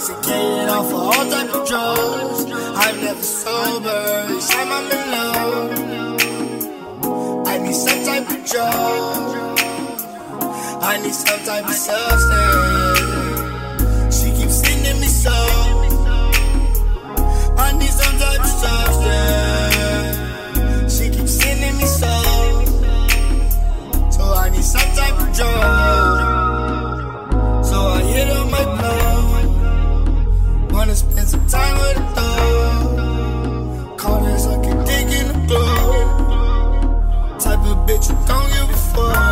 Intoxicated off of all type of drugs. I'm never sober. Each time I'm in love, I need some type of drug. I need some type of substance. Don't give a fuck.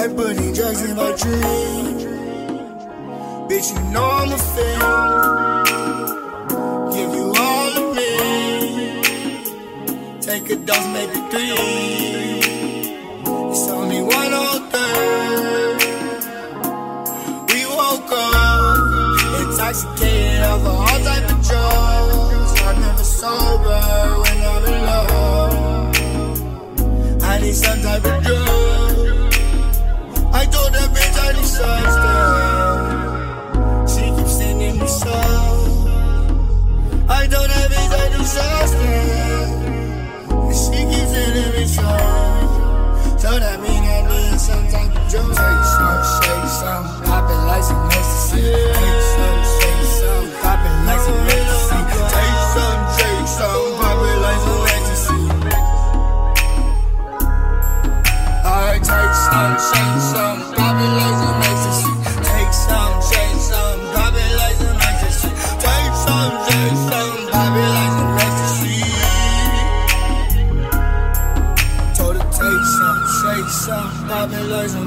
I'm putting drugs in my dream. Bitch, you know I'm a fan. Give you all of me. Take a dose, maybe three. It's only one whole third. We woke up intoxicated of all type of drugs. I'm never sober when I'm in love. I need some type of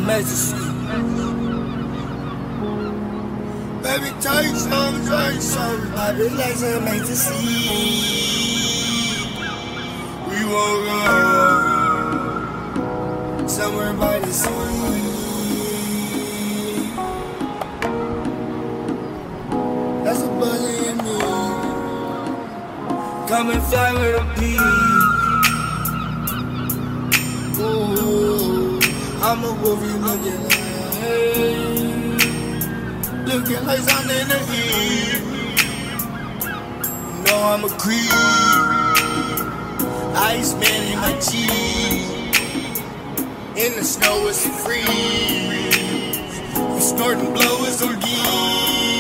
some ecstasy. Baby, take some, shake some, pop it like some ecstasy. We woke up somewhere by the sea. That's a buzzy in me. Come and fly with a bee. I'm a wolf, you looking like Looking like something in the heat know I'm a creep Iceman in my cheese In the snow it's free You snorting blow is some geese